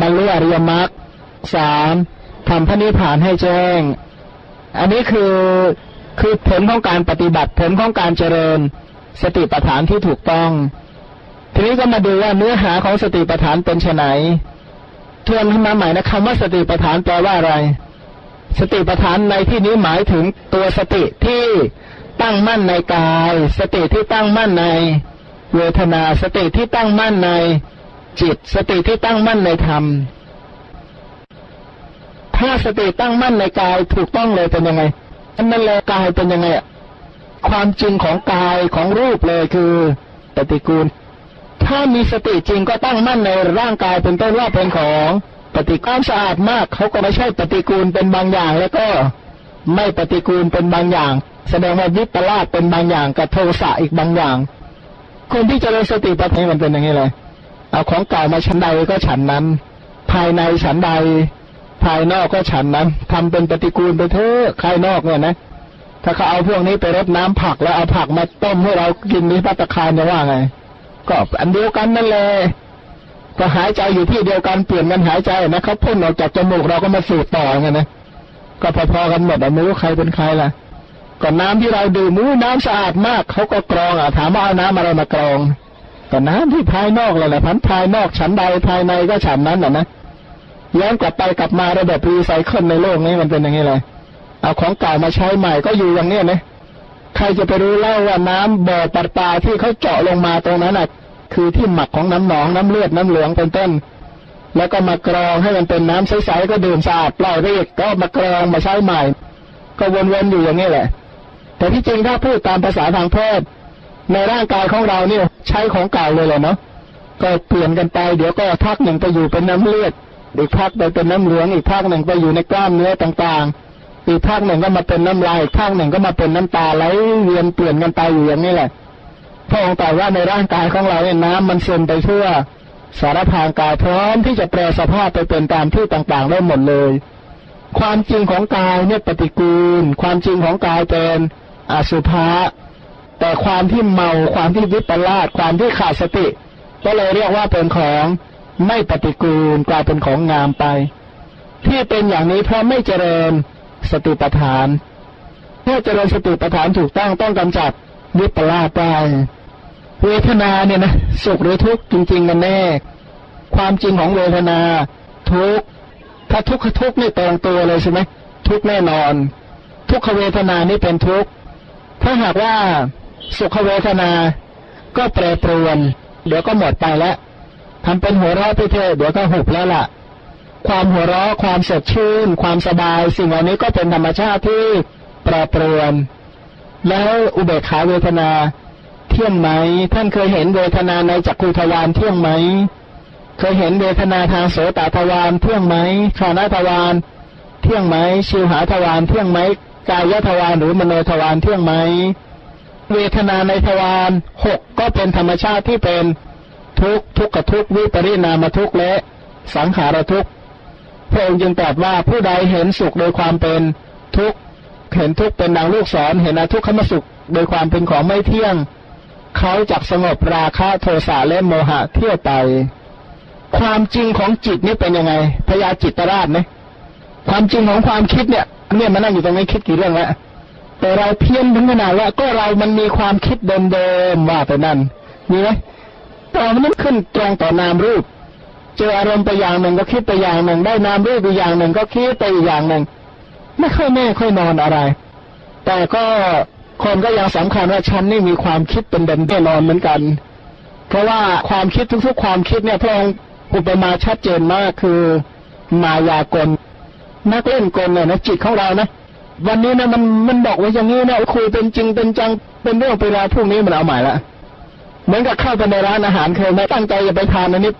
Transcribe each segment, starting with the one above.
บรรลุอริยมรรคสามทำพระนิพพานให้แจ้ง อันนี้คือคือผลของการปฏิบัติผลของการเจริญสติปัฏฐานที่ถูกต้อง ทีนี้ก็มาดูว่าเนื้อหาของสติปัฏฐานเป็นไนทวนขึ้นมาใหม่นะคำว่าสติปัฏฐานแปลว่าอะไร สติปัฏฐานในที่นี้หมายถึงตัวสติที่ตั้งมั่นในกาย สติที่ตั้งมั่นใน เวทนาสติที่ตั้งมั่นใน จิต สติที่ตั้งมั่นในธรรม ถ้าสติตั้งมั่นในกายถูกต้องเลยเป็นยังไงอันนั้นแลกายเป็นยังไงอะความจริงของกายของรูปเลยคือปฏิกูล ถ้ามีสติจริงก็ตั้งมั่นในร่างกายเป็นต้นว่าเป็นของปฏิกูลสะอาดมากเขาก็ไม่ใช่ปฏิกูลเป็นบางอย่าง แล้วก็ไม่ปฏิกูลเป็นบางอย่าง แสดงว่าวิปลาสเป็นบางอย่างกับโทสะอีกบางอย่าง คนที่จเจริญสติปัฏฐานมันเป็นย่างนี้เลย เอาของเก่ามาชั้นใดก็ฉันนั้น ภายในฉันใด ภายนอกก็ฉันนั้นทำเป็นปฏิกูลไปเถอะภายนอกเนี่ยนะ ถ้าเขาเอาพวกนี้ไปรดน้ำผักแล้วเอาผักมาต้มให้เรากินนี้พัตคารจะว่าไง ก็อันเดียวกันนั่นแหละก็หายใจอยู่ที่เดียวกันเปลี่ยนกันหายใจนะเขาพ่นออกจากจมูกเราก็มาสูดต่อไงนะก็พอๆกันหมดไม่รู้ใครเป็นใครล่ะก็น้ำที่เราดื่มมู้น้ำสะอาดมากเขาก็กรองอะถามว่าเอาน้ำอะไรมากรอง ก็น้ำที่ภายนอกเลยแหละพันภายนอกฉันใดภายในก็ฉันนั้นอะนะย้อนกลับไปกลับมาระบบรีไซเคิลในโลกนี้มันเป็นย่างนี้เลยเอาของเก่ามาใช้ใหม่ก็อยู่อย่างนี้นะใครจะไปรู้เล่าว่าน้ำบ่อปลาปลาที่เขาเจาะลงมาตรงนั้นอะ คือที่หมักของน้ำหนองน้ำเลือดน้ำเหลืองเป็นต้น แล้วก็มากรองให้มันเป็นน้ำใสๆก็ดื่มสะอาดปล่าเรียกก็มากรองมาใช้ใหม่ ก็วนๆอยู่อย่างนี้แหละ แต่ที่จริงถ้าพูดตามภาษาทางแพทย์ ในร่างกายของเราเนี่ย ใช้ของเก่าเลยเลยเนาะก็เปลี่ยนกันไปเดี๋ยวก็พักหนึ่งไปอยู่เป็นน้ำเลือดอีกพักไปเป็นน้ำเหลืองอีกพักหนึ่งไปอยู่ในกล้ามเนื้อต่างๆ อีกพักหนึ่งก็มาเป็นน้ำลายอีกพักหนึ่งก็มาเป็นน้ำตาไหลเวียนเปลี่ยนกันไปอยู่อย่างนี้แหละพระองค์ตรัสว่าในร่างกายของเราเนี่ยน้ำมันซึมไปทั่วสารพางกายพร้อมที่จะแปลสภาพไปเป็นตามที่ต่างๆได้หมดเลย ความจริงของกายเนี่ยปฏิกูล ความจริงของกายเป็นอสุภะ แต่ความที่เมาความที่วิปลาสความที่ขาดสติ ก็เลยเรียกว่าเป็นของไม่ปฏิกูลกลายเป็นของงามไป ที่เป็นอย่างนี้เพราะไม่เจริญสติปัฏฐานเมื่อเจริญสติปัฏฐานถูกต้องต้องกำจัดวิปลาสได้เวทนาเนี่ยนะสุขหรือทุกข์จริงๆกันแน่ ความจริงของเวทนาทุกข์ถ้าทุกข์ทุกข์นี่ตรงตัวเลยใช่ไหมทุกข์แน่นอน ทุกขเวทนานี่เป็นทุกข์ถ้าหากว่า สุขเวทนา ก็แปรปรวน เดี๋ยวก็หมดไปแล้วทำเป็นหัวเราะไปเถอะเดี๋ยวก็หุบแล้วล่ะ ความหัวเราะความสดชื่น ความสบาย สิ่งเหล่านี้ก็เป็นธรรมชาติที่แปรปรวน แล้วอุเบกขาเวทนาเที่ยงไหม ท่านเคยเห็นเวทนาในจักรุทวารเที่ยงไหม เคยเห็นเวทนาทางโสตทวารเที่ยงไหมชานาทวารเที่ยงไหมชิวหาทวารเที่ยงไหมกายทวารหรือมโนทวารเที่ยงไหม เวทนาในทวารหกก็เป็นธรรมชาติที่เป็นทุกทุกขทุกวิปริณามทุกและสังขารทุกพระองค์จึงตรัสว่าผู้ใดเห็นสุขโดยความเป็นทุกเห็นทุกเป็นดังลูกศรเห็นอทุกขมสุข โดยความเป็นของไม่เที่ยง เขาจักสงบราคะโทสะและโมหะเที่ยวไป ความจริงของจิตนี่เป็นยังไงพยาจิตตราชไหมความจริงของความคิดเนี่ยเนี่ยมานั่งอยู่ตรงนี้คิดกี่เรื่องแล้ว แต่เราเพี้ยนถึงขนาดว่าก็เรามันมีความคิดเดิมๆว่าไปนั่นมีไหมต่อมันขึ้นตรงต่อนามรูป เจออารมณ์ไปอย่างหนึ่งก็คิดไปอย่างหนึ่ง ได้นามรูปอีอย่างหนึ่งก็คิดไปอีกอย่างหนึ่ง ไม่ค่อยแม่ค่อยนอนอะไร แต่ก็คนก็ยังสำคัญว่าฉันนี่มีความคิดเป็นเดิมแน่นอนเหมือนกัน เพราะว่าความคิดทุกๆ ความคิดเนี่ยพระองค์อุปมาชัดเจนมากคือมายากลนักเล่นกลเนี่ยนะจิตของเรานะ วันนี้นะมันมันบอกไว่าอย่างนี้นะคุยเป็นจริงเป็นจังเป็นเรื่องเป็นราวพวกนี้มันเอาหม่ละเหมือนกับเข้าไปในร้านอาหารเคยไม่ตั้งใจจะไปทานอันนี้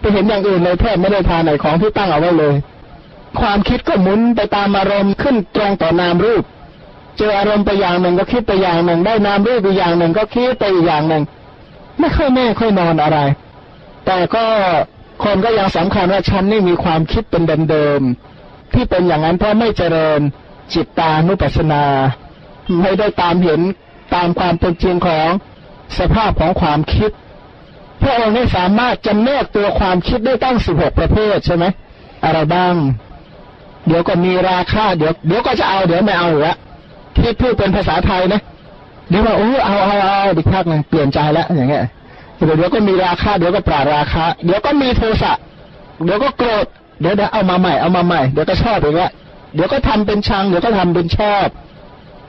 ไปเห็นอย่างอื่นเลยแทบไม่ได้ทานไหนของที่ตั้งเอาไว้เลย ความคิดก็หมุนไปตามอารมณ์ขึ้นตรงต่อนามรูป เจออารมณ์ไปอย่างหนึ่งก็คิดไปอย่างหนึ่ง ได้นามรูปอีอย่างหนึ่งก็คิดไปอีกอย่างหนึ่ง ไม่ค่อยแม่ค่อยนอนอะไร แต่ก็คนก็ยังสำคัญว่าฉันนี่มีความคิดเป็นเดิมๆที่เป็นอย่างนั้นเพราะไม่เจริญ จิตตานุปัสสนา ไม่ได้ตามเห็นตามความเป็นจริงของสภาพของความคิด พระองค์ได้สามารถจำแนกตัวความคิดได้ตั้งสิบหกประเภทใช่ไหมอะไรบ้าง เดี๋ยวก็มีราคาเดี๋ยวเดี๋ยวก็จะเอาเดี๋ยวไม่เอาละที่พูดเป็นภาษาไทยนะเดี๋ยวว่าโอ้เอาเอาเอาดิพักหนึ่งเปลี่ยนใจแล้วอย่างเงี้ยเดี๋ยวเดี๋ยวก็มีราคาเดี๋ยวก็ปราราคาเดี๋ยวก็มีโทสะเดี๋ยวก็โกรธเดี๋ยวเดี๋ยวเอามาใหม่เอามาใหม่เดี๋ยวก็ชอบอีกแล้ว เดี๋ยวก็ทำเป็นชัง เดี๋ยวก็ทำเป็นชอบ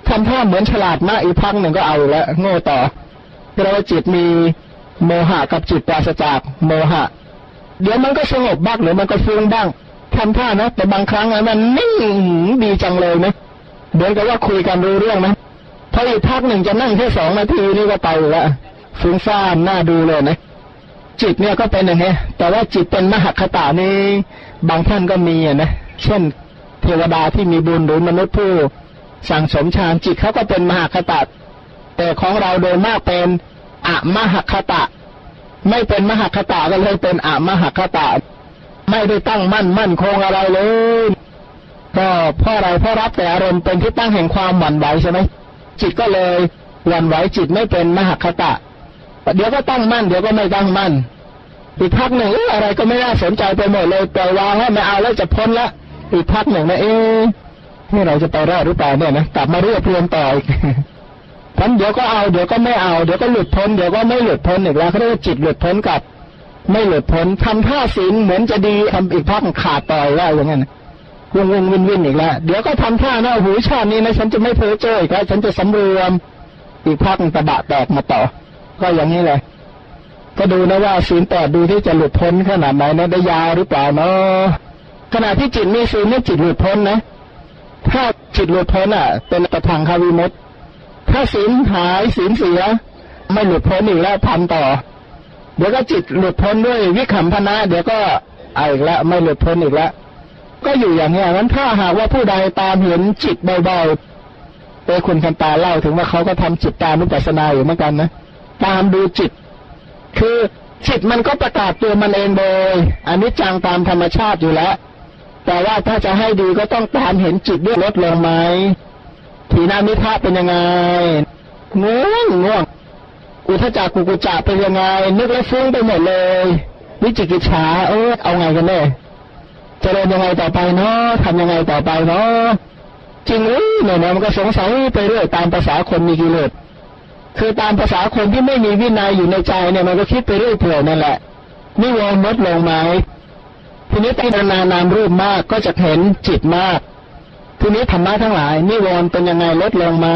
ทำท่าเหมือนฉลาดมากอีกพักหนึ่งก็เอาแล้วโง่ต่อเราจิตมีโมหะกับจิตปราศจากโมหะ เดี๋ยวมันก็สงบบ้างหรือมันก็ฟุ้งบ้างทำท่านะ แต่บางครั้งมันนิ่งดีจังเลยนะเดี๋ยวกับว่าคุยกันรู้เรื่องนะพออีกพักหนึ่งจะนั่งแค่สองนาทีนี่ก็ไปแล้วฟุ้งซ่านน่าดูเลยนะจิตเนี่ยก็เป็นอย่างนี้แต่ว่าจิตเป็นมหคตานี่บางท่านก็มีนะเช่น เทวดาที่มีบุญหรือมนุษย์ผู้สั่งสมฌานจิตเขาก็เป็นมหคตาแต่ของเราโดยมากเป็นอะมหคตะ ไม่เป็นมหคตะก็เลยเป็นอะมหคตะ ไม่ได้ตั้งมั่นมั่นคงอะไรเลย ก็เพราะอะไรเพราะรับแต่อารมณ์เป็นที่ตั้งแห่งความหวั่นไหวใช่ไหมจิตก็เลยหวั่นไหวจิตไม่เป็นมหคตะเดี๋ยวก็ตั้งมั่นเดี๋ยวก็ไม่ตั้งมั่นอีกพักหนึ่งอะไรก็ไม่น่าสนใจไปหมดเลยปล่วางแล้วไม่เอาแล้วจะพ้นละ อีกพักหนึ่งนะเอ๊ะที่เราจะไปรอดหรือเปล่าเนี่ยนะกลับมาเรียบเรียงต่ออีกทันเดี๋ยวก็เอาเดี๋ยวก็ไม่เอาเดี๋ยวก็หลุดพ้นเดี๋ยวก็ไม่หลุดพ้นอีกแล้วเขาเรียกว่าจิตหลุดพ้นกับ ไม่หลุดพ้นทำท่าศีลเหมือนจะดีทำอีกพักขาดต่อยแล้วอย่างนั้นวิ่งวิ่งวินวินอีกแล้วเดี๋ยวก็ทำท่านะหูชาตินี้นะฉันจะไม่เพ้อเจ้ออีกแล้วฉันจะสำรวมอีกพักตะบะแตกมาต่อ ก็อย่างนี้เลยก็ดูนะว่าศีลแปดดูที่จะหลุดพ้นขนาดไหนนะได้ยาวหรือเปล่าเนาะ ขณะที่จิตมีศีลนี่จิตหลุดพ้นนะ ถ้าจิตหลุดพ้นอะ เป็นตะทังคาวิมุตถ้าศีลหายศีลเสีย ไม่หลุดพ้นอีกแล้วทำต่อ เดี๋ยวก็จิตหลุดพ้นด้วยวิขำพนะ เดี๋ยวก็เอาอีกแล้วไม่หลุดพ้นอีกแล้วก็อยู่อย่างนี้งั้นถ้าหากว่าผู้ใดตามเห็นจิตเบาๆเอคุณคันตาเล่าถึงว่าเขาก็ทำจิตตามนุปัสนาอยู่เหมือนกันนะ ตามดูจิต คือจิตมันก็ประกาศตัวมันเองโดยอันนี้จังตามธรรมชาติอยู่แล้ว แต่ว่าถ้าจะให้ดีก็ต้องตามเห็นจิตด้วยลดลงไหมทีนามิทะเป็นยังไงง่วงง่วงอุทจักกุกุจักเป็นยังไง นึกแล้วฟุ้งไปหมดเลยวิจิกิจฉาเออเอาไงกันแน่จะเรียนยังไงต่อไปเนาะทำยังไงต่อไปเนาะจริงหรือเนี่ยมันก็สงสัยไปเรื่อยตามภาษาคนมีกิเลสคือตามภาษาคนที่ไม่มีวินัยอยู่ในใจเนี่ยมันก็คิดไปเรื่อยเปื่อนั่นแหละนิวรณ์ลดลงไหม ทีนี้ตั้งนานามรูปมากก็จะเห็นจิตมากทีนี้ธรรมะทั้งหลาย นิวรณ์เป็นยังไงลดลงไหม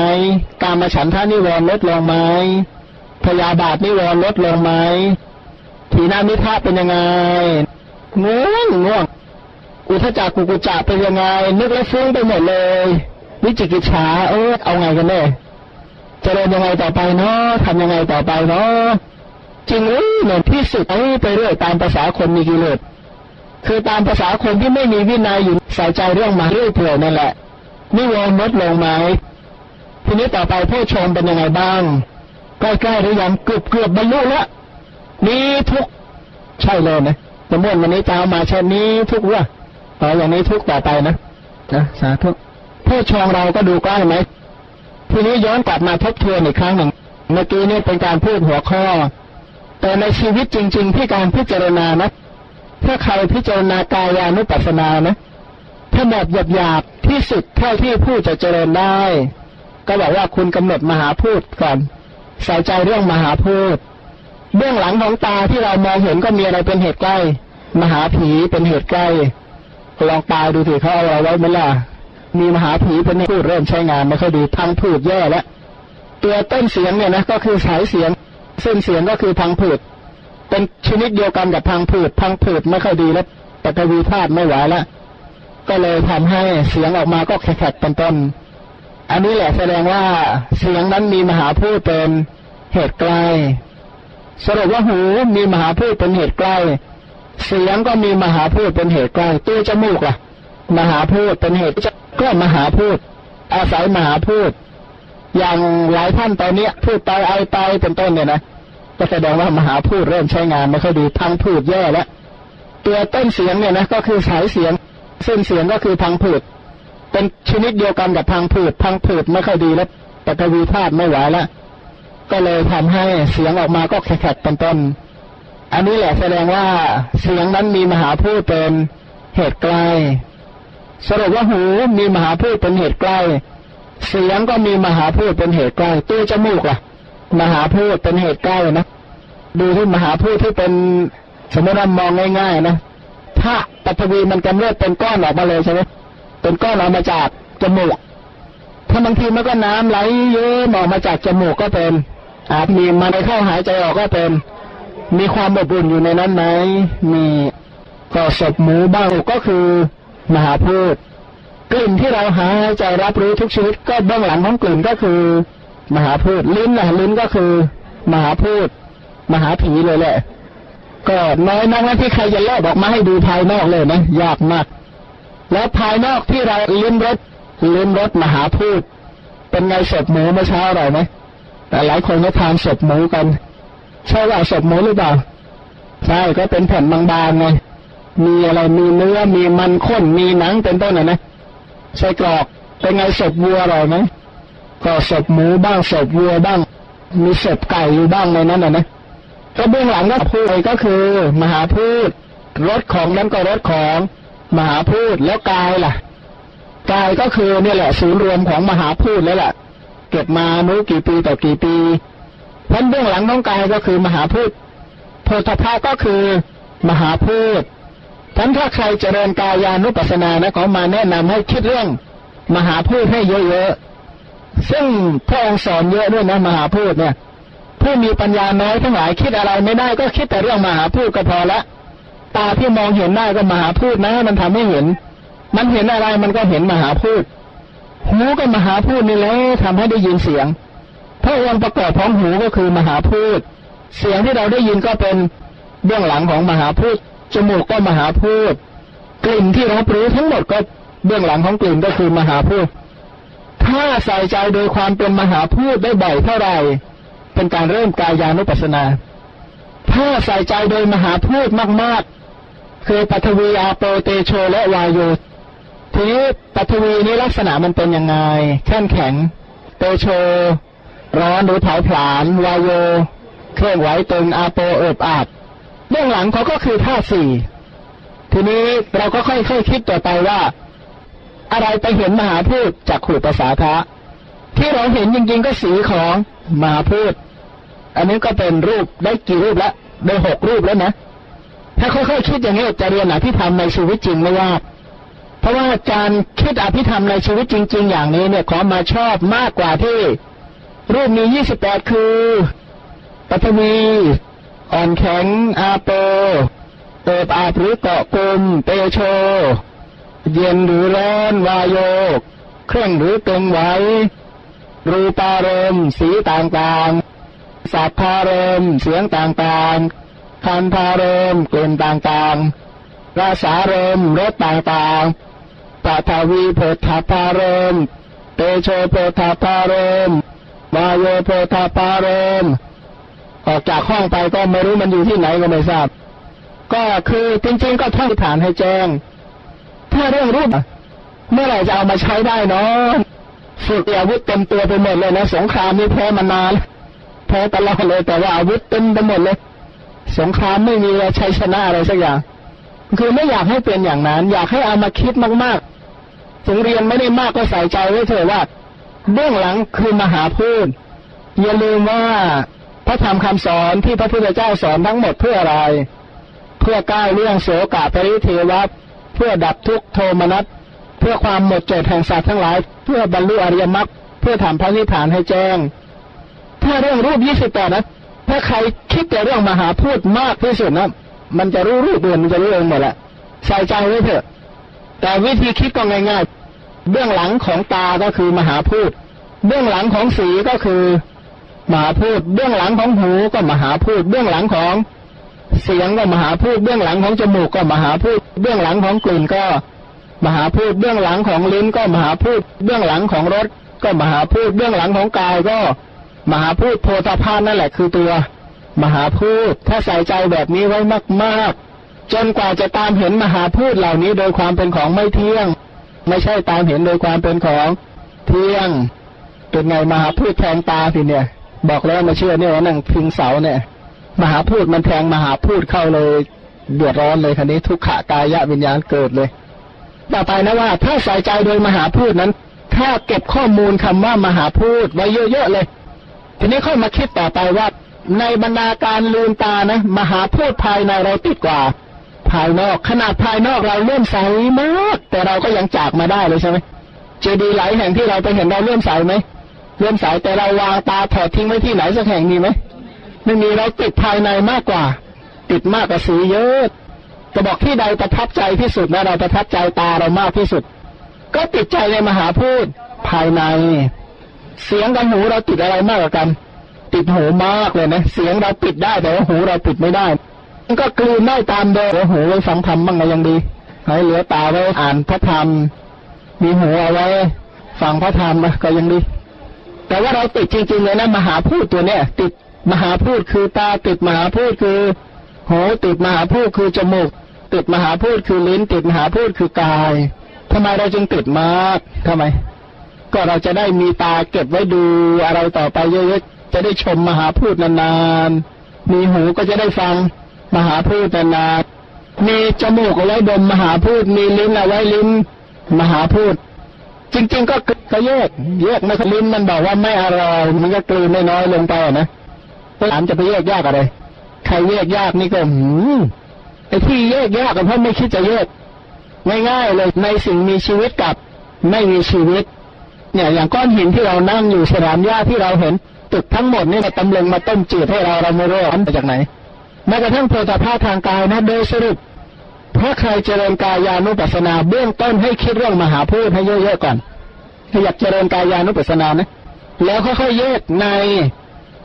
การมาฉันท่านิวรณ์ลดลงไหมพยาบาทนิวรณ์ลดลงไหมทีนามิทะเป็นยังไงง่วงง่วงอุทจักกุกุจักเป็นยังไง นึกแล้วฟุ้งไปหมดเลย วิจิกิจฉาเออเอาไงกันแน่จะเรียนยังไงต่อไปเนาะทำยังไงต่อไปเนาะจริงหรือเนี่ยที่สุดไปเรื่อยตามภาษาคนมีกิเลส คือตามภาษาคนที่ไม่มีวินัยอยู่ใส่ใจเรื่องมาเรื่อยเปื่อยนั่นแหละนิวรณ์ลดลงไหมทีนี้ต่อไปผู้ชมเป็นยังไงบ้างใกล้ๆหรือยังเกือบเกือบบรรลุแล้วนี้ทุกใช่เลยนะจะม่วนวันนี้จะเอามาเช่นนี้ทุกว่าต่ออย่างนี้ทุกต่อไปนะนะสาธุผู้ชมเราก็ดูใกล้ไหมทีนี้ย้อนกลับมาทบทวนอีกครั้งหนึ่งเมื่อกี้นี่เป็นการพูดหัวข้อ แต่ในชีวิตจริง ๆ ที่การพิจารณานะ ถ้าใครพิจารณากายานุปัสสนานะถ้าแบบหยาบๆที่สุดเท่าที่ผู้จะเจริญได้ ก็บอกว่าคุณกำหนดมหาพูดก่อนใส่ใจเรื่องมหาพูดเบื้องหลังของตาที่เรามองเห็นก็มีอะไรเป็นเหตุใกล้ มหาผีเป็นเหตุใกล้ ลองตาดูสิเขาเอาไว้ไหมล่ะมีมหาผีเป็นพูดเริ่มใช้งานไม่ค่อยดีพังพูดแย่แล้วตัวต้นเสียงเนี่ยนะก็คือสายเสียงเส้นเสียงก็คือพังผืด เป็นชนิดเดียวกันกับพังผืดพังผืดไม่ค่อยดีแล้วปฐวีธาตุไม่ไหวแล้วก็เลยทำให้เสียงออกมาก็แขกเป็นต้น อันนี้แหละแสดงว่าเสียงนั้นมีมหาพูดเป็นเหตุใกล้สรุปว่าหูมีมหาพูดเป็นเหตุใกล้ เสียงก็มีมหาพูดเป็นเหตุใกล้ตัวจมูกล่ะ มหาพูดเป็นเหตุก็มหาพูดอาศัยมหาพูด อย่างหลายท่านตอนนี้พูดไปไอไปเป็นต้นเนี่ยนะ ก็แสดงว่ามหาพูดเริ่มใช้งานไม่ค่อยดีพังพูดแย่แล้วตัวต้นเสียงเนี่ยนะก็คือสายเสียงเส้นเสียงก็คือพังผืดเป็นชนิดเดียวกันกับพังผืดพังผืดไม่ค่อยดีแล้วปฐวีธาตุไม่ไหวแล้วก็เลยทำให้เสียงออกมาก็แขกเป็นต้น อันนี้แหละแสดงว่าเสียงนั้นมีมหาพูดเป็นเหตุใกล้สรุปว่าหูมีมหาพูดเป็นเหตุใกล้ เสียงก็มีมหาพูดเป็นเหตุใกล้ตัวจมูกล่ะ มหาพูดเป็นเหตุใกล้นะ ดูที่มหาพูดที่เป็นสมมติเรามองง่ายๆนะถ้าปัทวีมันกำเริบเป็นก้อนออกมาเลยใช่ไหมเป็นก้อนออกมาจากจมูกถ้าบางทีมันก็น้ำไหลเยอะออกมาจากจมูกก็เป็นอาจมีมาในเข้าหายใจออกก็เป็น มีความอบอุ่นอยู่ในนั้นไหมมีก็ศพหมูบ้างก็คือมหาพูดกลิ่นที่เราหายใจรับรู้ทุกชีวิตก็เบื้องหลังของกลิ่นก็คือ มหาพูดลิ้นนะลิ้นก็คือ มหาพูดมหาผีเลยแหละ ก็น้อยนักนะที่ใครจะแลกออกมาให้ดูภายนอกเลยนะยากมาก แล้วภายนอกที่เราลิ้มรสลิ้มรสมหาพูด เป็นไงศพหมูเมื่อเช้าอร่อยไหมแต่หลายคนก็ทานศพหมูกันใช่ว่าศพหมูหรือเปล่าใช่ก็เป็นแผ่นบางๆไงมีอะไรมีเนื้อมีมันข้นมีหนังเป็นต้นนะนะใส่กรอกเป็นไงศพวัวอร่อยไหม ก็ศพหมูบ้างศพวัวบ้าง มีศพไก่อยู่บ้างในนั้นนะนะก็เบื้องหลังก็พูดก็คือ มหาพูดรถของนั้นก็รถของมหาพูดแล้วกายล่ะกายก็คือเนี่ยแหละศูนย์รวมของมหาพูดแล้วล่ะ เก็บมานู้กี่ปีต่อกี่ปีพันเบื้องหลังของกายก็คือมหาพูดโพธพาก็คือ มหาพูดท่านถ้าใครเจริญกายานุปัสสนานะขอมาแนะนำให้คิดเรื่อง มหาพูดให้เยอะๆ ซึ่งพระองค์สอนเยอะด้วยนะมหาพูดเนี่ย ผู้มีปัญญาน้อยทั้งหลายคิดอะไรไม่ได้ก็คิดแต่เรื่องมหาพูดก็พอละ ตาที่มองเห็นได้ก็มหาพูดนะ มันทำให้เห็น มันเห็นอะไรมันก็เห็นมหาพูดหูก็มหาพูดนี่แหละทำให้ได้ยินเสียงพระองค์ประกอบของหูก็คือมหาพูดเสียงที่เราได้ยินก็เป็นเบื้องหลังของมหาพูดจมูกก็มหาพูดกลิ่นที่รับรู้ทั้งหมดก็เบื้องหลังของกลิ่นก็คือมหาพูด ถ้าใส่ใจโดยความเป็นมหาพูดได้บ่อยเท่าไหร่เป็นการเริ่มกายานุปัสสนา ถ้าใส่ใจโดยมหาพูดมาก ๆ คือปัทวีอาโปเตโชและวายโยทีนี้ปัทวีนี้ลักษณะมันเป็นยังไงแข็งแข็งเตโช ร้อนหรือเผาผลาญวายโย เคลื่อนไหวตึงอาโปเอิบอาบเบื้องหลังเขาก็คือธาตุสี่ทีนี้เราก็ค่อยๆคคิดต่อไปว่า อะไรไปเห็นมหาพูดจากขูดภาษาทะที่เราเห็นจริงๆก็สีของมหาพูดอันนี้ก็เป็นรูปได้กี่รูปแล้วได้หกรูปแล้วนะ ถ้าค่อยๆคิดอย่างนี้จะเรียนอภิธรรมในชีวิตจริงไม่ยากเพราะว่าการคิดอภิธรรมในชีวิตจริง ๆ อย่างนี้เนี่ยขอมาชอบมากกว่าที่ รูปมียี่สิบแปดคือปัทวีอ่อนแข็งอาโปเติบอาหรือเกาะกลมเตโช เย็นหรือร้อนวายโยเครื่องหรือตึงไหวรูปารมสีต่างๆสัพพารมเสียงต่างๆคันธารมกลิ่นต่างๆราสารมรสต่างๆปัทวีโพธาพารมเตโชโพธาพารมวายโยโพธาพารมออกจากห้องไปก็ไม่รู้มันอยู่ที่ไหนก็ไม่ทราบ ก็คือจริงๆก็ท่องฐานให้แจ้ง ถ้าเรื่องรูปเมื่อไหร่จะเอามาใช้ได้เนาะฝึกอาวุธเต็มตัวไปหมดเลยนะสงครามนี่แพ้มานานแพ้ตลอดเลย แต่ว่าอาวุธเต็มไปหมดเลย สงครามไม่มีชัยชนะอะไรสักอย่าง คือไม่อยากให้เป็นอย่างนั้น อยากให้เอามาคิดมากๆถึงเรียนไม่ได้มากก็ใส่ใจไว้เถอะว่าเบื้องหลังคือมหาพูดอย่าลืมว่าพระธรรมคำสอนที่พระพุทธเจ้าสอนทั้งหมดเพื่ออะไร เพื่อก้าวเรื่องโสกาปริเทวะ เพื่อดับทุกโทมนัสเพื่อความหมดจดแห่งสัตว์ทั้งหลาย เพื่อบรรลุอริยมรรคเพื่อทำพระนิพพานให้แจ้ง ถ้าเรื่องรูปยี่สิบแปดนะถ้าใครคิดแต่เรื่องมหาพูดมากที่สุดนะมันจะรู้รูปเดือนมันจะรู้เองหมดแหละใส่ใจไว้เถอะ แต่วิธีคิดก็ง่ายๆ เบื้องหลังของตาก็คือมหาพูดเบื้องหลังของสีก็คือมหาพูดเบื้องหลังของหูก็มหาพูดเบื้องหลังของ เสียงก็มหาพูดเบื้องหลังของจมูกก็มหาพูดเบื้องหลังของกลิ่นก็มหาพูดเบื้องหลังของลิ้นก็มหาพูดเบื้องหลังของรสก็มหาพูดเบื้องหลังของกายก็มหาพูดโพธาพานนั่นแหละคือตัว มหาพูดถ้าใส่ใจแบบนี้ไว้มากๆ จนกว่าจะตามเห็นมหาพูดเหล่านี้โดยความเป็นของไม่เที่ยง ไม่ใช่ตามเห็นโดยความเป็นของเที่ยงเป็นไงมหาพูดแทนตาสิเนี่ย บอกแล้วมาเชื่อเนี่ยว่านั่งพิงเสาเนี่ย มหาพูดมันแทงมหาพูดเข้าเลยเดือดร้อนเลยคันนี้ทุกขากายะวิญญาณเกิดเลย ต่อไปนะว่า ถ้าใส่ใจโดยมหาพูดนั้น ถ้าเก็บข้อมูลคำว่ามหาพูดไว้เยอะๆเลย ทีนี้ค่อยมาคิดต่อไปว่า ในบรรดาการลืมตานะ มหาพูดภายในเราติดกว่า ภายนอกขนาดภายนอกเราเลื่อมใสมาก แต่เราก็ยังจากมาได้เลยใช่ไหมเจดีย์หลายแห่งที่เราไปเห็นเราเลื่อมใสไหมเลื่อมใสแต่เราวางตาถอดทิ้งไว้ที่ไหนสักแห่งมีไหม ไม่มีเราติดภายในมากกว่า ติดมากกว่าสีเยอะจะบอกที่ใดประทับใจที่สุดนะเราประทับใจตาเรามากที่สุด ก็ติดใจในมหาพูดภายใน เสียงกับหูเราติดอะไรมากกว่ากัน ติดหูมากเลยนะเสียงเราปิดได้แต่ว่าหูเราปิดไม่ได้มันก็กลืนได้ตามเดิมหูไว้ฟังธรรมบ้างก็ยังดีให้เหลือตาไว้อ่านพระธรรม มีหูเอาไว้ฟังพระธรรมก็ยังดี แต่ว่าเราติดจริงๆเลยนะมหาพูดตัวเนี้ยติด มหาพูดคือตาติดมหาพูดคือหูติดมหาพูดคือจมูก ติดมหาพูดคือลิ้น ติดมหาพูดคือกายทำไมเราจึงติดมากทำไม ก็เราจะได้มีตาเก็บไว้ดูอะไรต่อไปเยอะๆจะได้ชมมหาพูดนานๆมีหูก็จะได้ฟังมหาพูดนานๆมีจมูกเอาไว้ดมมหาพูดมีลิ้นเอาไว้ลิ้น มหาพูดจริง ๆ ก็ก็แยกแยกไม่ลิ้นมันบอกว่าไม่อร่อยมันก็กลืนน้อยลงไปนะ ถามจะไปแยกยากอะไร ใครแยกยากนี่ก็หืมไอ้ที่แยกยากก็เพราะไม่คิดจะแยกง่ายๆเลยในสิ่งมีชีวิตกับไม่มีชีวิต เนี่ย อย่างก้อนหินที่เรานั่งอยู่สนามหญ้าที่เราเห็นตึกทั้งหมดนี่มาตำลึงมาต้มจืดให้เราเราไม่รู้อันมาจากไหนแม้กระทั่งโพธิภาพทางกายนะโดยสรุปเพราะใครเจริญกายานุปัสสนาเบื้องต้นให้คิดเรื่องมหาพูดให้เยอะๆก่อนถ้าอยากเจริญกายานุปัสสนานะแล้วค่อยๆแยกใน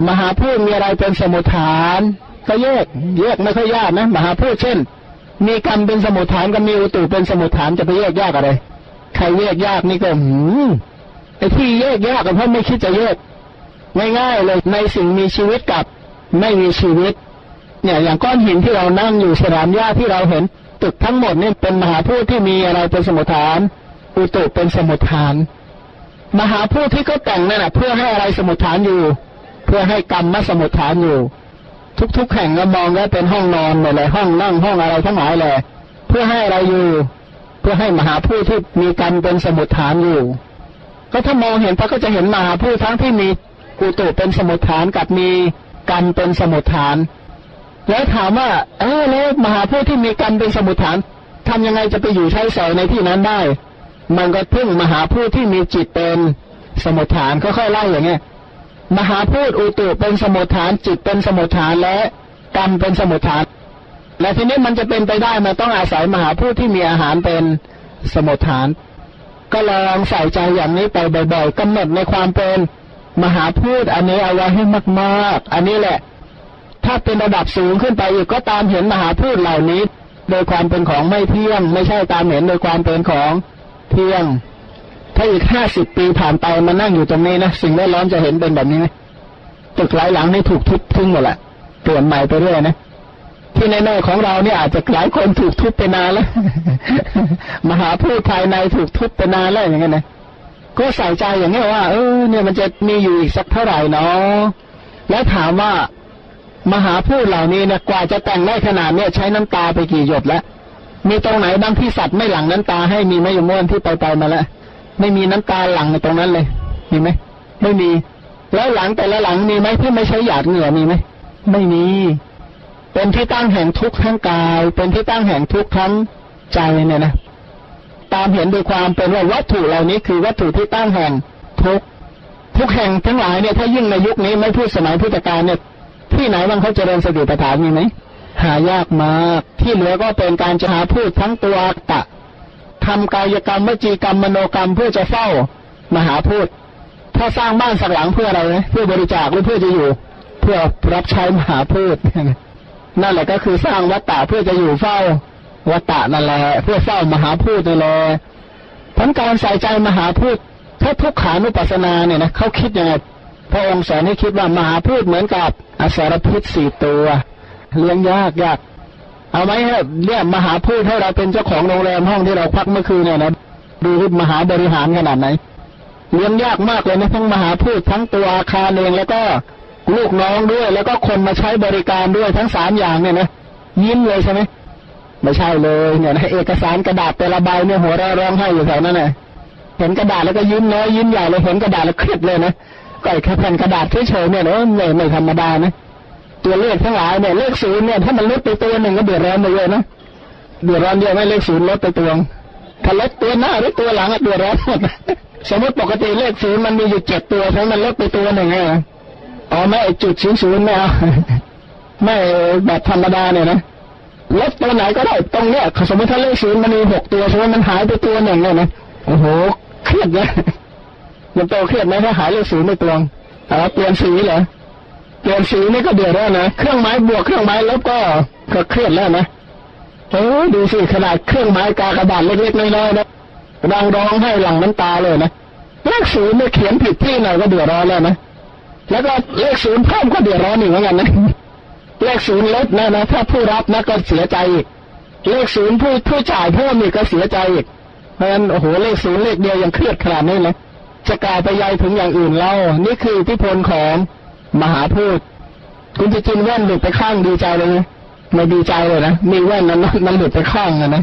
มหาพูดมีอะไรเป็นสมุทฐาน ก็แยกแยกไม่ค่อยยากนะมหาพูดเช่น มีกรรมเป็นสมุทฐานกับมีอุตุเป็นสมุทฐานจะไปแยกยากอะไรใครแยกยากนี่ก็หืมไอ้ที่แยกยากก็เพราะไม่คิดจะแยกง่ายๆเลยในสิ่งมีชีวิตกับไม่มีชีวิต เนี่ยอย่างก้อนหินที่เรานั่งอยู่สนามหญ้าที่เราเห็น ตึกทั้งหมดนี่เป็นมหาพูดที่มีอะไรเป็นสมุทฐาน อุตุเป็นสมุทฐาน มหาพูดที่เขาแต่งนั่นแหะเพื่อให้อะไรสมุทฐานอยู่ เพื่อให้กรรมมาสมุทฐานอยู่ ทุกๆแห่งก็มองแล้เป็นห้องนอนหมดเลยห้องนั่งห้องอะไรทั้งหลายเลยเพื่อให้อะไรอยู่ เพื่อให้มหาผู้ที่มีกรรมเป็นสมุทฐานอยู่ ก็ถ้ามองเห็นพระก็จะเห็นมหาผู้ทั้งที่มีกุตุเป็นสมุทฐานกับมีกรรมเป็นสมุทฐาน แล้วถามว่าเออแล้วมหาผู้ที่มีกรรมเป็นสมุทฐานทำยังไงจะไปอยู่ใช้สอยในที่นั้นได้ มันก็พึ่งมหาผู้ที่มีจิตเป็นสมุทฐานค่อยๆไล่อย่างเงี้ย มหาพูดอุตุเป็นสมุทฐานจิตเป็นสมุทฐานและกรรมเป็นสมุทฐาน และทีนี้มันจะเป็นไปได้มันต้องอาศัยมหาพูดที่มีอาหารเป็นสมุทฐาน ก็ลองใส่ใจอย่างนี้ไปบ่อยๆกำหนดในความเป็นมหาพูดอันนี้เอาไว้ให้มากๆ อันนี้แหละ ถ้าเป็นระดับสูงขึ้นไปอีกก็ตามเห็นมหาพูดเหล่านี้ โดยความเป็นของไม่เที่ยง ไม่ใช่ตามเห็นโดยความเป็นของเที่ยง ถ้าอีกห้าสิบปีผ่านไปมานั่งอยู่ตรงนี้นะสิ่งแวดล้อมจะเห็นเป็นแบบนี้ไหมตึกหลายหลังนี่ถูกทุบทิ้งหมดแหละเปลี่ยนใหม่ไปเรื่อยนะที่ในๆของเราเนี่ยอาจจะหลายคนถูกทุบไปนานแล้ว มหาพูดภายในถูกทุบไปนานแล้วอย่างเงี้ยนะก็ใส่ใจอย่างนี้ยว่าเออเนี่ยมันจะมีอยู่อีกสักเท่าไหร่เนาะแล้วถามว่ามหาพูดเหล่านี้เนี่ยกว่าจะแต่งได้ขนาดเนี่ยใช้น้ำตาไปกี่หยดแล้วมีตรงไหนบ้างที่สัตว์ไม่หลั่งน้ำตาให้มีไหมยมม้วนที่ไปไปมาแล้ว ไม่มีน้ำตาหลังในตรงนั้นเลย มีไหมไม่มี แล้วหลังแต่ละหลังมีไหมที่ไม่ใช่หยาดเหงื่อมีไหมไม่มี เป็นที่ตั้งแห่งทุกข์ทั้งกาย เป็นที่ตั้งแห่งทุกข์ทั้งใจเนี่ยนะตามเห็นโดยความเป็นว่าวัตถุเหล่านี้คือวัตถุที่ตั้งแห่งทุกทุกแห่งทั้งหลายเนี่ยถ้ายิ่งในยุคนี้ไม่พูดสมัยพุทธกาลเนี่ย ที่ไหนบ้างเขาเจริญสติปัฏฐานมีไหมหายากมาก ที่เหลือก็เป็นการจะหาพูดทั้งตัวอักตะ ทำกายกรรมวจีกรรมมโนกรรมเพื่อจะเฝ้ามหาพูดถ้าสร้างบ้านสักหลังเพื่ออะไรนะเพื่อบริจาคหรือเพื่อจะอยู่ เพื่อรับใช้มหาพูดนั่นแหละก็คือสร้างวัตตะเพื่อจะอยู่เฝ้าวัตตะนั่นแหละเพื่อเฝ้ามหาพูดนั่นแหละผลการใส่ใจมหาพูดถ้าทุกขานุปัสสนาเนี่ยนะเขาคิดยังไงพระองค์สอนให้คิดว่ามหาพูดเหมือนกับอสารพิษสี่ตัว เลี้ยงยากยาก เอาไหมฮะเนี่ยมหาพูดให้เราเป็นเจ้าของโรงแรมห้องที่เราพักเมื่อคืนเนี่ยนะดูมหาบริหารขนาดไหนเลี้ยงยากมากเลยนะทั้งมหาพูดทั้งตัวอาคารเองแล้วก็ลูกน้องด้วย แล้วก็คนมาใช้บริการด้วยทั้งสามอย่างเนี่ยนะยิ้มเลยใช่ไหมไม่ใช่เลยเนี่ยนะเอกสารกระดาษแต่ละใบเนี่ยหัวเราะร้องไห้อยู่แถวนั้นน่ะเห็นกระดาษแล้วก็ยิ้มน้อยยิ้มใหญ่เลยเห็นกระดาษแล้วเครียดเลยนะก็ไอ้แค่แผ่นกระดาษเฉยๆเนี่ยเนอะไม่ไม่ธรรมดานะ ตัวเลขทั้งหลายเนี่ยเลขศูนย์เนี่ยถ้ามันลดไปตัวหนึ่งก็เดือดร้อนไปเยอะนะเดือดร้อนเยอะไหมเลขศูนย์ลดไปตัวถ้าลดตัวหน้าหรือตัวหลังอะเดือดร้อนหมดสมมติปกติเลขศูนย์มันมีอยู่เจ็ดตัวถ้ามันลดไปตัวหนึ่งไงอ๋อไม่จุดศูนย์ศูนย์ไม่เอาไม่แบบธรรมดาเนี่ยนะลดตัวไหนก็ได้ตรงเนี้ยสมมติถ้าเลขศูนย์มันมีหกตัวสมมติมันหายไปตัวหนึ่งเนี่ยนะโอ้โหเครียดเลยมันโตเครียดไหมถ้าหายเลขศูนย์ไปตัวอ๋อเปลี่ยนสีเหรอ เปลี่ยนสีนี่ก็เดือดร้อนนะเครื่องไม้บวกเครื่องไม้ลบก็ก็เครียดแล้วนะโอ้ดูสิขนาดเครื่องไม้กากระดาษเล็กๆน้อยๆนะดังร้องให้หลังน้ำตาเลยนะเลขศูนย์เนี่ยเขียนผิดที่หน่อยก็เดือดร้อนแล้วนะแล้วก็เลขศูนย์เพิ่มก็เดือดร้อนอีกเหมือนกันนะเลขศูนย์ลดนะนะถ้าผู้รับนะก็เสียใจอีกเลขศูนย์ผู้ผู้จ่ายเพิ่มอีกก็เสียใจอีกเพราะฉะนั้นโอ้โหเลขศูนย์เลขเดียวยังเครียดขนาดนี้นะจะกล่าวไปยัยถึงอย่างอื่นเล่า นี่คืออิทธิพลของ มหาพูดคุณจะกินแว่นหลุดไปข้างดีใจเลยไหมไม่ดีใจเลยนะมีแว่นนั้นมันหลุดไปข้างนะนะ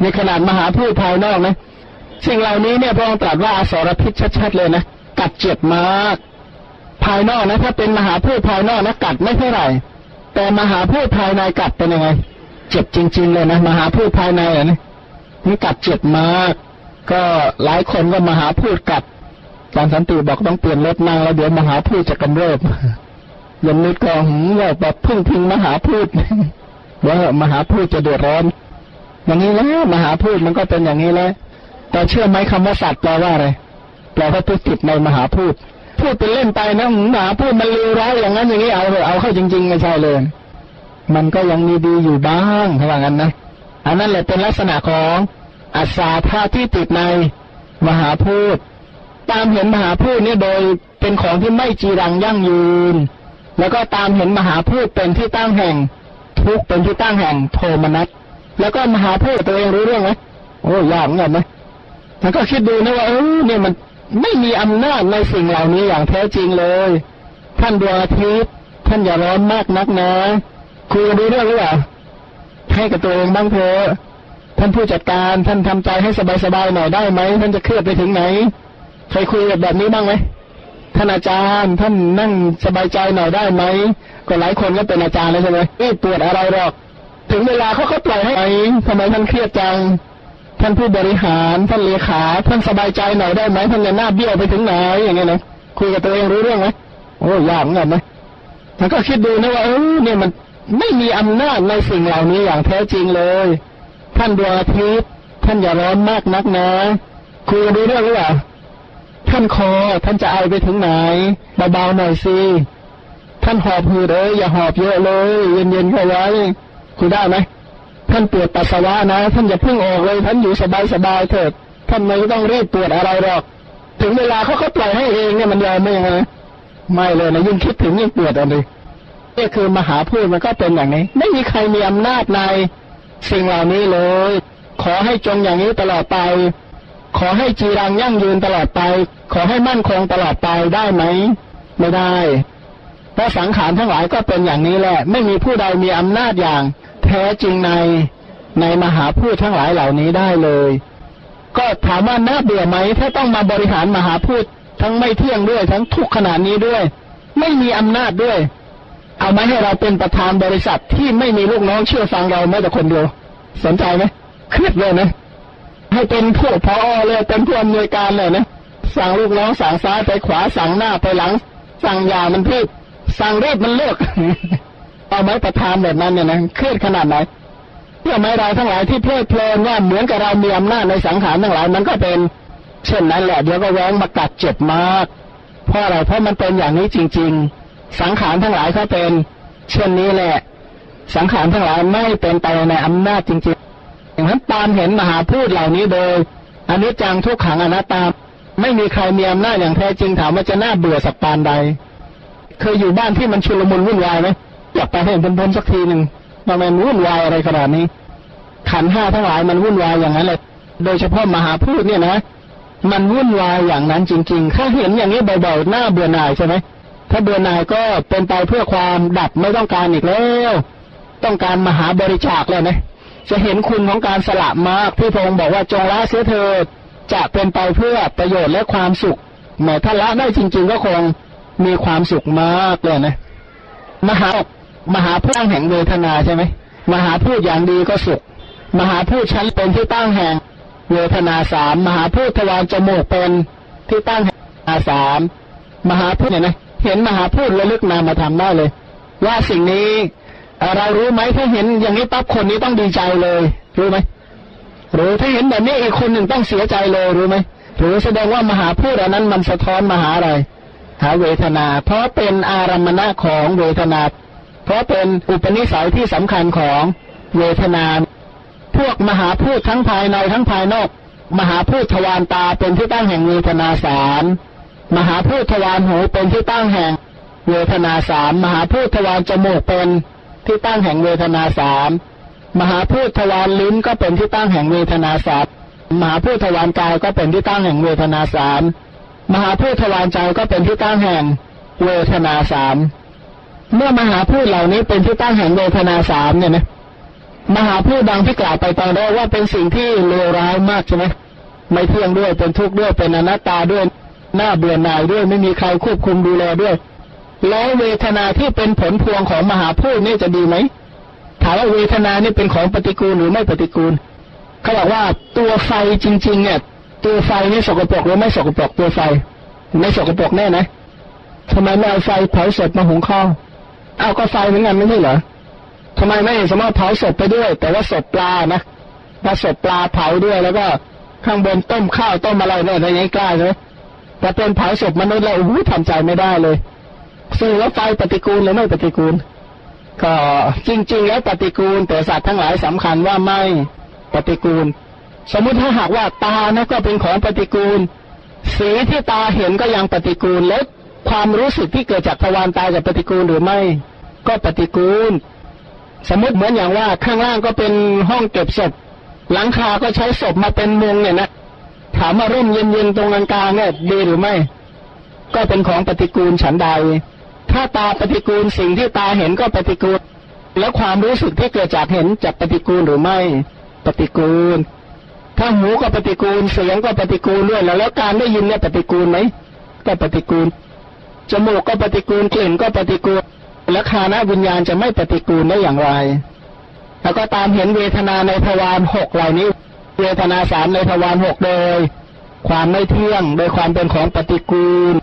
ในขนาดมหาพูดภายนอกนะสิ่งเหล่านี้เนี่ยพระองค์ตรัสว่าอสรพิษชัดๆเลยนะกัดเจ็บมาก ภายนอกนะถ้าเป็นมหาพูดภายนอกนะกัดไม่เท่าไหร่ แต่มหาพูดภายในกัดเป็นยังไง เจ็บจริง ๆ เลยนะมหาพูดภายในอะนี่นี่กัดเจ็บมาก ก็หลายคนก็มหาพูดกัด จารย์สันติบอกต้องเปลี่ยนรถนั่งแล้วเดี๋ยวมหาพูดจะกำเริบยมนิดก็หืมว่าแบบพึ่งพิงมหาพูดว่ามหาพูดจะเดือดร้อน อย่างนี้แล้วมหาพูดมันก็เป็นอย่างนี้แล้วแต่เชื่อไหมคำว่าสัตว์แปลว่าอะไรแปลว่าผู้ติดในมหาพูดพูดเป็นเล่นไปนะมหาพูดมันเลวร้ายอย่างนั้นอย่างนี้เอาเลยเอาเข้าจริงๆไม่ใช่เลย มันก็ยังมีดีอยู่บ้างเขาว่างั้นนะอันนั้นแหละเป็นลักษณะของอัศาธาที่ติดในมหาพูด ตามเห็นมหาพูดเนี่ยโดยเป็นของที่ไม่จีรังยั่งยืน แล้วก็ตามเห็นมหาพูดเป็นที่ตั้งแห่ง ทุกเป็นที่ตั้งแห่งโทมนัสแล้วก็มหาพูดตัวเองรู้เรื่องไหมโอ้ยากเหมือนกันนะมันก็คิดดูนะว่าเออเนี่ยมันไม่มีอำนาจในสิ่งเหล่านี้อย่างแท้จริงเลย ท่านดวงอาทิตย์ท่านอย่าร้อนมากนักนะคุยดูเรื่องหรือเปล่าให้กับตัวเองบ้างเถอะท่านผู้จัดการท่านทำใจให้สบายๆหน่อยได้ไหมท่านจะเครียดไปถึงไหน เคยคุยกับแบบนี้บ้างไหมท่านอาจารย์ท่านนั่งสบายใจหน่อยได้ไหมก็หลายคนก็เป็นอาจารย์แล้วใช่ไหมไม่ปวดอะไรหรอก ถึงเวลาเขาเขาปล่อยให้ไหมทำไมท่านเครียดจัง ท่านผู้บริหารท่านเลขาท่านสบายใจหน่อยได้ไหมท่านจะหน้าเบี้ยวไปถึงไหนอย่างเงี้ยนะคุยกับตัวเองรู้เรื่องไหมโอ้ยากเหมือนกันนะมันก็คิดดูนะว่าเออเนี่ยมันไม่มีอำนาจในสิ่งเหล่านี้อย่างแท้จริงเลย ท่านดวงอาทิตย์ท่านอย่าร้อนมากนักนะคุยกันดูเรื่องหรือเปล่า ท่านคอ ท่านจะไอไปถึงไหนเบาๆหน่อยสิท่านหอบหืดเอ้ยอย่าหอบเยอะเลย เย็นๆเข้าไว้คุยได้ไหมท่านปวดปัสสาวะนะ ท่านอย่าเพิ่งออกเลย ท่านอยู่สบายๆเถิดท่านไม่ต้องรีบปวดอะไรหรอก ถึงเวลาเขาเขาปล่อยให้เองเนี่ยมันยอมไม่ยังไงไม่เลยนะยิ่งคิดถึงยิ่งปวดอะไรนี่คือมหาพูดมันก็เป็นอย่างนี้ ไม่มีใครมีอำนาจในสิ่งเหล่านี้เลย ขอให้จงอย่างนี้ตลอดไป ขอให้จีรังยั่งยืนตลอดไป ขอให้มั่นคงตลอดไปได้ไหม ไม่ได้เพราะสังขารทั้งหลายก็เป็นอย่างนี้แหละ ไม่มีผู้ใดมีอำนาจอย่าง แท้จริงในในมหาพูดทั้งหลายเหล่านี้ได้เลย ก็ถามว่าน่าเบื่อไหม ถ้าต้องมาบริหารมหาพูดทั้งไม่เที่ยงด้วย ทั้งทุกขนาดนี้ด้วย ไม่มีอำนาจด้วย เอามาให้เราเป็นประธานบริษัทที่ไม่มีลูกน้องเชื่อฟังเราแม้แต่คนเดียว สนใจไหมเครียดเลยนะ ให้เป็นผู้พอเลยเป็นผู้อำนวยการเลยนะสั่งลูกน้องสั่งซ้ายไปขวาสั่งหน้าไปหลัง สั่งยามันพีดสั่งรีบมันเลิกเอาไหมประธานแบบนั้นเนี่ยนะเครียดขนาดไหนเพื่อไม่เราทั้งหลายที่เพลิดเพลินว่าเหมือนกับเรามีอำนาจในสังขารทั้งหลายมันก็เป็น เช่นนั้นแหละเดี๋ยวก็แว้งมากัดเจ็บมากเพราะอะไรเพราะมันเป็นอย่างนี้จริง ๆ สังขารทั้งหลายก็เป็น เช่นนี้แหละ สังขารทั้งหลายไม่เป็นไปในอำนาจจริงๆ อย่างนั้นตามเห็นมหาพูดเหล่านี้โดยอนิจจังทุกขังอนัตตาไม่มีใครมีอำนาจอย่างแท้จริงถามว่าจะน่าเบื่อสักปานใด เคยอยู่บ้านที่มันชุลมุนวุ่นวายไหมอยากไปให้พ้นๆสักทีหนึ่งทำไมมันวุ่นวายอะไรขนาดนี้ ขันห้าทั้งหลายมันวุ่นวายอย่างนั้นเลยโดยเฉพาะมหาพูดเนี่ยนะ มันวุ่นวายอย่างนั้นจริงๆ ถ้าเห็นอย่างนี้บ่อยๆหน้าเบื่อหน่ายใช่ไหมถ้าเบื่อหน่ายก็เป็นไปเพื่อความดับไม่ต้องการอีกแล้ว ต้องการมหาบริจาคแล้วนะ จะเห็นคุณของการสละมากที่พระองค์บอกว่าจงละเสียเถิดจะเป็นไปเพื่อประโยชน์และความสุขแม้ถ้าละได้จริง ๆ ก็คงมีความสุขมากเลยนะ มหามหาพูดแห่งเวทนาใช่ไหมมหาพูดอย่างดีก็สุข มหาพูดชั้นเป็นที่ตั้งแห่งเวทนาสามมหาพูดทวารจมูกเป็นที่ตั้งแห่งอาสามมหาพูดเนี่ยนะเห็นมหาพูดระลึกนามมาทำได้เลย ว่าสิ่งนี้ เรารู้ไหมถ้าเห็นอย่างนี้ปั๊บคนนี้ต้องดีใจเลย รู้ไหมรู้ถ้าเห็นแบบนี้อีกคนหนึ่งต้องเสียใจเลยรู้ไหมหรือแสดงว่ามหาพูดอันนั้นมันสะท้อนมหาอะไรหาเวทนา เพราะเป็นอารมณะของเวทนา เพราะเป็นอุปนิสัยที่สำคัญของเวทนา พวกมหาพูดทั้งภายในทั้งภายนอก มหาพูดทวารตาเป็นที่ตั้งแห่งเวทนาสามมหาพูดทวารหูเป็นที่ตั้งแห่งเวทนาสามมหาพูดทวารจมูกเป็น ที่ตั้งแห่งเวทนาสามมหาพูดทวารลิ้นก็เป็นที่ตั้งแห่งเวทนาสามมหาพูดทวารกายก็เป็นที่ตั้งแห่งเวทนาสามมหาพูดทวารใจก็เป็นที่ตั้งแห่งเวทนาสามเมื่อมหาพูดเหล่านี้เป็นที่ตั้งแห่งเวทนาสามเนี่ยนะมหาพูดดังที่กล่าวไปตอนแรกว่าเป็นสิ่งที่เลวร้ายมากใช่ไหมไม่เที่ยงด้วยเป็นทุกข์ด้วยเป็นอนัตตาด้วยหน้าเบื่อหน่ายด้วยไม่มีใครควบคุมดูแลด้วย แล้วเวทนาที่เป็นผลพวงของมหาพูดนี่จะดีไหมถามว่าเวทนานี่เป็นของปฏิกูลหรือไม่ปฏิกูลเขาบอกว่าตัวไฟจริง ๆ เนี่ย ตัวไฟนี่สกปรกหรือไม่สกปรกตัวไฟ ไม่สกปรกแน่นะทำไมไม่เอาไฟเผาศพมาหุงข้าวเอาก็ไฟเหมือนกันไม่ใช่เหรอทำไมไม่สามารถเผาศพไปด้วย แต่ว่าศพปลานะมาศพปลาเผาด้วยแล้วก็ข้างบนต้มข้าวต้มอะไรเนี่ยอะไรอย่างนี้กล้าเลยแต่เป็นเผาศพมนุษย์แล้วโอ้ทำใจไม่ได้เลย ซึ่งแล้วไฟปฏิกูลหรือไม่ปฏิกูล ก็จริง ๆ แล้วปฏิกูลแต่สัตว์ทั้งหลายสำคัญว่าไม่ปฏิกูล สมมุติถ้าหากว่าตานะก็เป็นของปฏิกูล สีที่ตาเห็นก็ยังปฏิกูลแล้วความรู้สึกที่เกิดจากทวารตาจะปฏิกูลหรือไม่ ก็ปฏิกูล สมมติเหมือนอย่างว่าข้างล่างก็เป็นห้องเก็บศพ หลังคาก็ใช้ศพมาเป็นมุงเนี่ยนะถามว่าร่มเย็นๆตรงกลางเนี่ยดีหรือไม่ ก็เป็นของปฏิกูลฉันใด ถ้าตาปฏิกูลสิ่งที่ตาเห็นก็ปฏิกูล แล้วความรู้สึกที่เกิดจากเห็นจะปฏิกูลหรือไม่ปฏิกูล ถ้าหูก็ปฏิกูลเสียงก็ปฏิกูลด้วยแล้ว แล้วการได้ยินเนี่ยปฏิกูลไหมก็ปฏิกูลจมูกก็ปฏิกูลกลิ่นก็ปฏิกูล แล้วคานะวิญญาณจะไม่ปฏิกูลได้อย่างไร แล้วก็ตามเห็นเวทนาในทวารหกเหล่านี้ เวทนาสามในทวารหกโดย ความไม่เที่ยงโดยความเป็นของปฏิกูล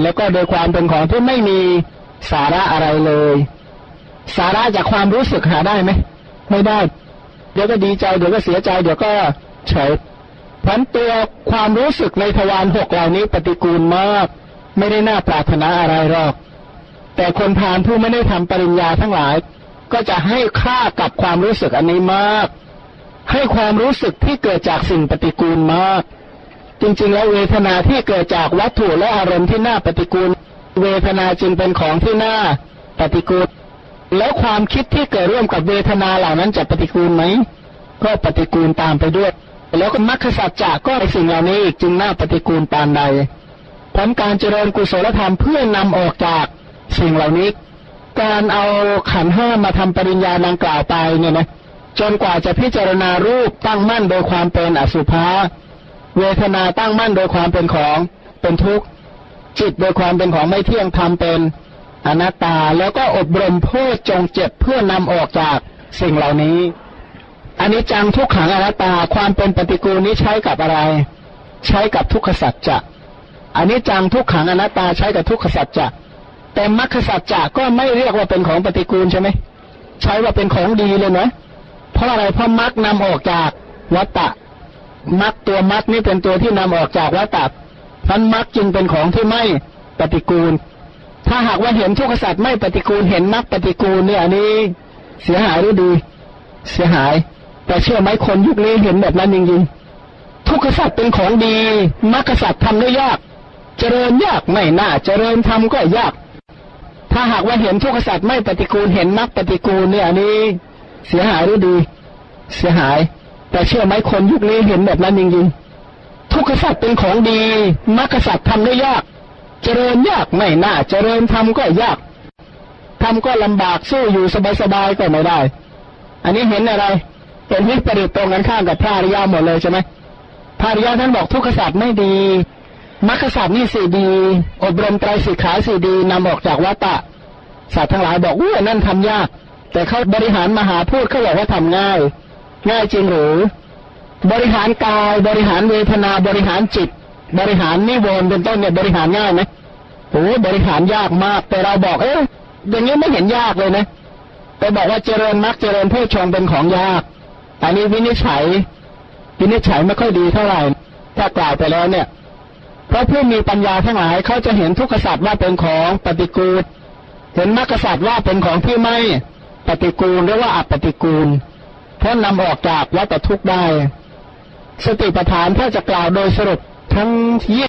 แล้วก็โดยความเป็นของที่ไม่มีสาระอะไรเลย สาระจากความรู้สึกหาได้ไหมไม่ได้ เดี๋ยวก็ดีใจเดี๋ยวก็เสียใจ เดี๋ยวก็เฉยพันตัวความรู้สึกในทวารหกเหล่านี้ปฏิกูลมาก ไม่ได้น่าปรารถนาอะไรหรอก แต่คนพานผู้ไม่ได้ทำปริญญาทั้งหลาย ก็จะให้ค่ากับความรู้สึกอันนี้มาก ให้ความรู้สึกที่เกิดจากสิ่งปฏิกูลมาก จริงๆ แล้วเวทนาที่เกิดจากวัตถุและอารมณ์ที่น่าปฏิกูล เวทนาจึงเป็นของที่น่าปฏิกูล แล้วความคิดที่เกิดร่วมกับเวทนาเหล่านั้นจะปฏิกูลไหมก็ปฏิกูลตามไปด้วย แล้วก็มรรคสัจจะก็ในสิ่งเหล่านี้อีกจึงน่าปฏิกูลปานใดผลการเจริญกุศลธรรมเพื่อนำออกจากสิ่งเหล่านี้ การเอาขันห้ามาทำปริญญาดังกล่าวไปเนี่ยนะจนกว่าจะพิจารณารูปตั้งมั่นโดยความเป็นอสุภะ เวทนาตั้งมั่นโดยความเป็นของเป็นทุกข์จิตโดยความเป็นของไม่เที่ยงทำเป็นอนัตตาแล้วก็อบรมพูดจงเจ็บเพื่อนำออกจากสิ่งเหล่านี้อันนี้จังทุกขังอนัตตาความเป็นปฏิกูลนี้ใช้กับอะไร ใช้กับทุกขสัจจะอันนี้จังทุกขังอนัตตาใช้กับทุกขสัจจะแต่มรรคสัจจะก็ไม่เรียกว่าเป็นของปฏิกูลใช่ไหมใช้ว่าเป็นของดีเลยนะเพราะอะไรเพราะมรรคนำออกจากวัตตะ มรรคตัวมรรคนี่เป็นตัวที่นำออกจากวัตตะพันมรรคจึงเป็นของที่ไม่ปฏิกูล ถ้าหากว่าเห็นทุกขสัตว์ไม่ปฏิกูล เห็นมรรคปฏิกูลเนี่ยอันนี้เสียหายหรือดี เสียหาย แต่เชื่อไหมคนยุคนี้เห็นแบบนั้นจริงๆทุกขสัตว์เป็นของดีมรรคสัตว์ทำได้ยาก เจริญยากไม่น่า เจริญทำก็ยาก ถ้าหากว่าเห็นทุกขสัตว์ไม่ปฏิกูล เห็นมรรคปฏิกูลเนี่ยอันนี้เสียหายหรือดี เสียหาย แต่เชื่อไหมคนยุคนี้เห็นแบบนั้นจริงๆทุกขสัตว์เป็นของดีมรรคสัตว์ทำได้ยาก เจริญยากไม่น่า เจริญทำก็ยากทำก็ลำบากสู้อยู่สบายๆก็ไม่ได้ อันนี้เห็นอะไรเห็นวิปริตตรงกันข้ามกับพระอริยาหมดเลยใช่ไหมพระอริยาท่านบอกทุกขศาสตร์ไม่ดีมรรคศาสตร์นี่สี่ดี อบรมไตรสิกขาสี่ดีนำออกจากวัตตะศาสตร์ทั้งหลายบอกอุ้นั่นทำยาก แต่เขาบริหารมหาพูดเขาบอกว่าทำง่าย ง่ายจริงหรือบริหารกายบริหารเวทนาบริหารจิต บริหารนิวรณ์เป็นต้นเนี่ยบริหารง่ายไหมโอ้บริหารยากมาก แต่เราบอกเอ๊ะอย่างนี้ไม่เห็นยากเลยนะแต่บอกว่าเจริญมรรคเจริญผู้ชงเป็นของยาก อันนี้วินิจฉัยวินิจฉัยไม่ค่อยดีเท่าไหร่ถ้ากล่าวไปแล้วเนี่ย เพราะผู้มีปัญญาทั้งหลายเขาจะเห็นทุกขสัตว์ว่าเป็นของปฏิกูล เห็นมรรคสัตว์ว่าเป็นของที่ไม่ปฏิกูลหรือว่าอัปฏิกูล พื่อนำออกจากวัฏทุกข์ได้ สติปัฏฐานถ้าจะกล่าวโดยสรุปทั้งยี่